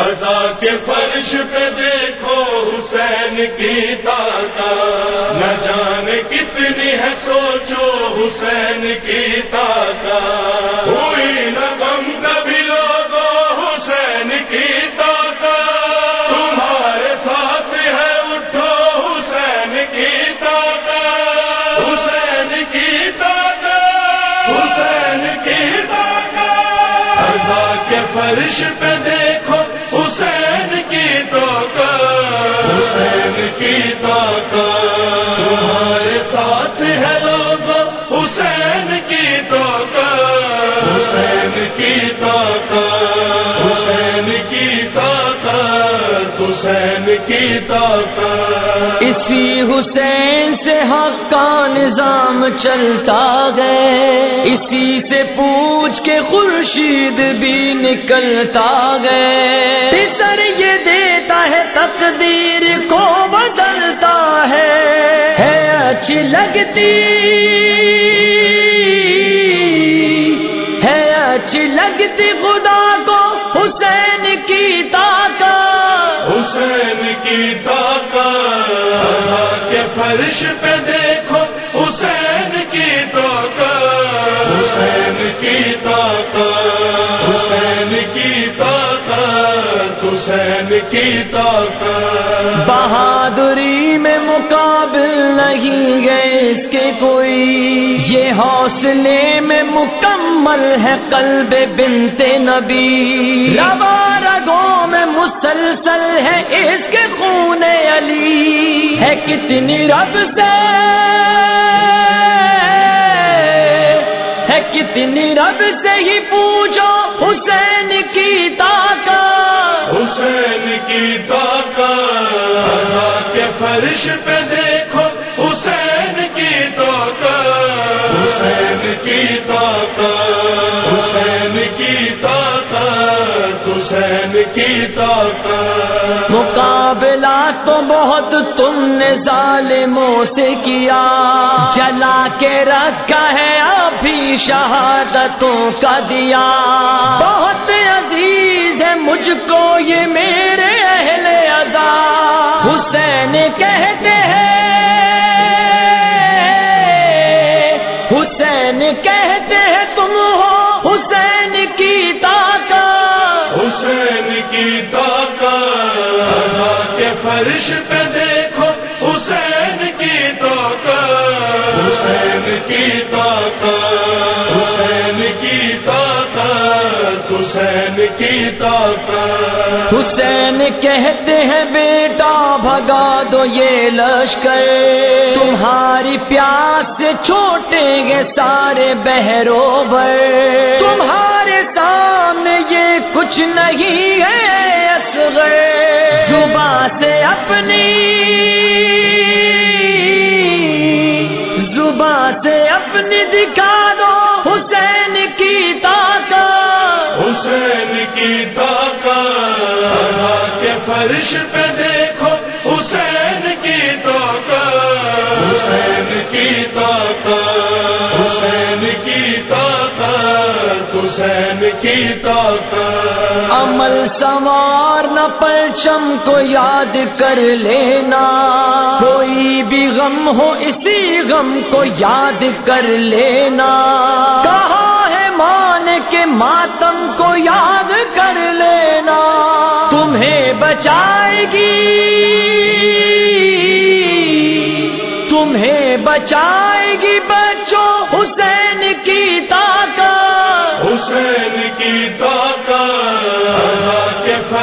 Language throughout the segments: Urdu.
ازا کے فرش پہ دیکھو حسین کی تاتا نہ جانے کتنی ہے سوچو حسین کی تاتا ہوئی نہ غم کبھی لوگو حسین کی تاتا تمہارے ساتھ ہے اٹھو حسین کی تاتا حسین کی تاتا حسین کی تاتا ازا کے فرش پہ دیکھو کی توقع تمہارے ساتھ ہے لوگ حسین کی توقع حسین کی توقع حسین کی توقع حسین کی توقع اسی حسین سے حق کا نظام چلتا گئے اسی سے پوچھ کے خورشید بھی نکلتا گئے پسر یہ دیتا ہے تقدیر کو اچھی لگتی ہے اچھی لگتی خدا کو حسین کی طاقت۔ حسین کی طاقت۔ کے فرش پہ دیکھو حسین کی طاقت۔ حسین کی طاقت۔ حسین کی طاقت۔ حسین کی طاقت۔ بہادری میں مقابل نہیں گئے اس کے کوئی۔ یہ حوصلے میں مکمل ہے قلب بنتے نبی۔ روا رگوں میں مسلسل ہے اس کے خون علی۔ ہے کتنی رب سے۔ ہے کتنی رب سے ہی پوچھو حسین کی طاقت۔ حسین کی طاقت۔ کے فرش پہ دیکھو حسین کی طاقت۔ حسین کی طاقت۔ حسین کی طاقت۔ حسین کی طاقت۔ مقابلہ تو بہت تم نے ظالموں سے کیا۔ جلا کے رکھا ہے ابھی شہادتوں کا دیا۔ بہت عزیز ہے مجھ کو یہ فرش پہ دیکھو حسین کی طاقت۔ حسین کی طاقت۔ حسین کی طاقت حسین کی طاقت۔ حسین کہتے ہیں بیٹا بھگا دو یہ لشکر۔ تمہاری پیاس سے چھوٹے گے سارے بہرو بھر۔ تمہارے سامنے یہ کچھ نہیں ہے اصغر۔ زباں سے اپنی زباں سے اپنی دکھا دو حسین کی طاقت۔ حسین کی طاقت۔ کے فرش پہ دیکھو حسین کی طاقت۔ حسین کی طاقت۔ حسین کی طاقت۔ حسین کی طاقت۔ عمل سوار پرچم کو یاد کر لینا۔ کوئی بھی غم ہو اسی غم کو یاد کر لینا۔ کہا ہے مان کے ماتم کو یاد کر لینا۔ تمہیں بچائے گی۔ تمہیں بچائے گی بچوں حسین کی طاقت۔ حسین کی طاقت۔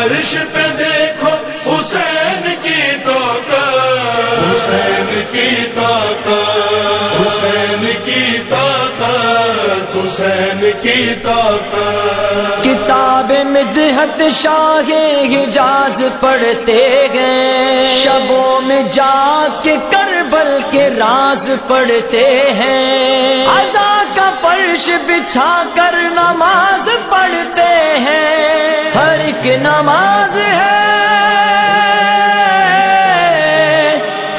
فرش پہ دیکھو حسین کی طاقت۔ حسین کی طاقت۔ حسین کی طاقت۔ حسین کی طاقت۔ کتاب مدحت شاہ حجاز پڑھتے ہیں۔ شبوں میں جا کے کربل کے راز پڑھتے ہیں۔ ادا کا فرش بچھا کر نماز پڑھتے ہیں۔ ہر ایک نماز ہے۔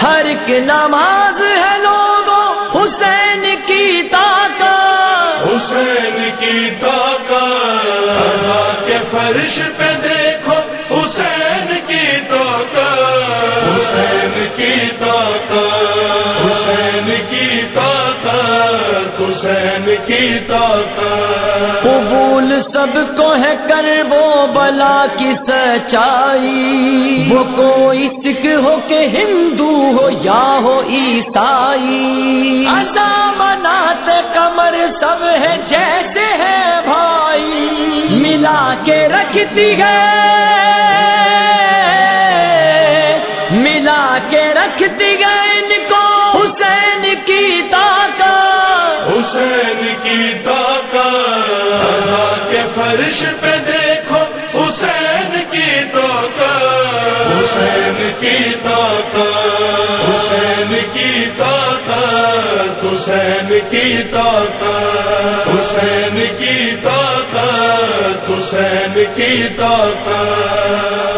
ہر ایک نماز ہے لوگوں حسین کی طاقت۔ حسین کی طاقت۔ کے فرش پہ دیکھو حسین کی طاقت۔ حسین کی طاقت۔ حسین کی طاقت۔ حسین کی طاقت۔ سب کو ہے کر وہ بلا کی سچائی۔ وہ کوئی سکھ ہو کہ ہندو ہو یا ہو عیسائی۔ ادا مناتے کمر سب ہے جیسے ہے بھائی۔ ملا کے رکھتی ہے۔ ملا کے رکھتی ہے ان کو حسین کی کی طاقت؟ حسین کی طاقت حسین کی طاقت۔